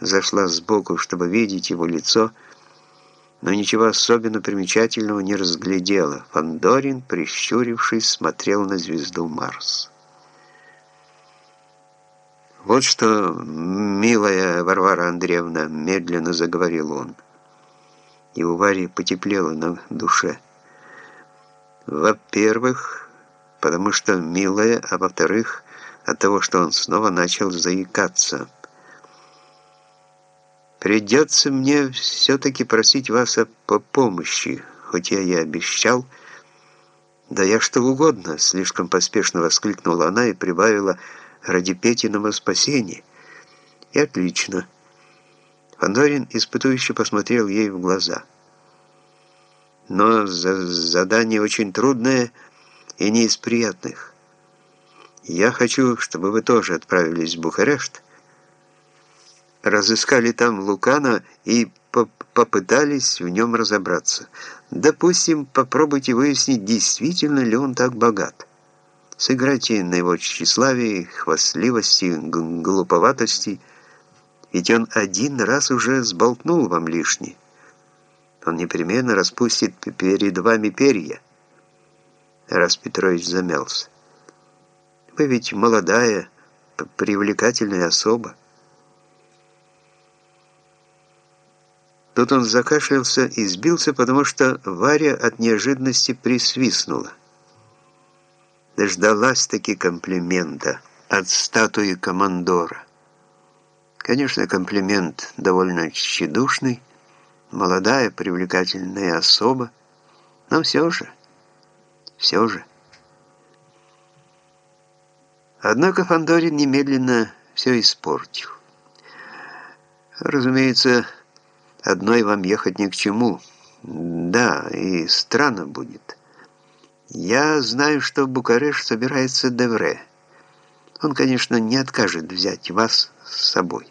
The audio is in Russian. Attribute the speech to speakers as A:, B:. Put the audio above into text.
A: зашла сбоку, чтобы видеть его лицо, но ничего особенно примечательного не разглядела. Фандорин, прищурившись, смотрел на звезду Марс. «Вот что, милая Варвара Андреевна», — медленно заговорил он, и у Вари потеплело на душе. «Во-первых, потому что милая, а во-вторых, от того, что он снова начал заикаться. Придется мне все-таки просить вас о помощи, хоть я и обещал. Да я что угодно, слишком поспешно воскликнула она и прибавила ради Петиного спасения. И отлично. Фандорин испытующе посмотрел ей в глаза. Но за задание очень трудное и не из приятных. Я хочу, чтобы вы тоже отправились в Бухарест, разыскали там Лукана и по попытались в нем разобраться. Допустим, попробуйте выяснить, действительно ли он так богат. Сыграйте на его тщеславии, хвастливости, глуповатости, ведь он один раз уже сболтнул вам лишнее. Он непременно распустит перед вами перья. Раз Петрович замялся. Вы ведь молодая, привлекательная особа. Тут он закашлялся и сбился, потому что Варя от неожиданности присвистнула. Дождалась-таки комплимента от статуи командора. Конечно, комплимент довольно тщедушный, молодая, привлекательная особа, но все же, все же. Однако Фандорин немедленно все испортил. Разумеется, одной вам ехать ни к чему. Да, и странно будет. Я знаю, что Букареш собирается Девре. Он, конечно, не откажет взять вас с собой.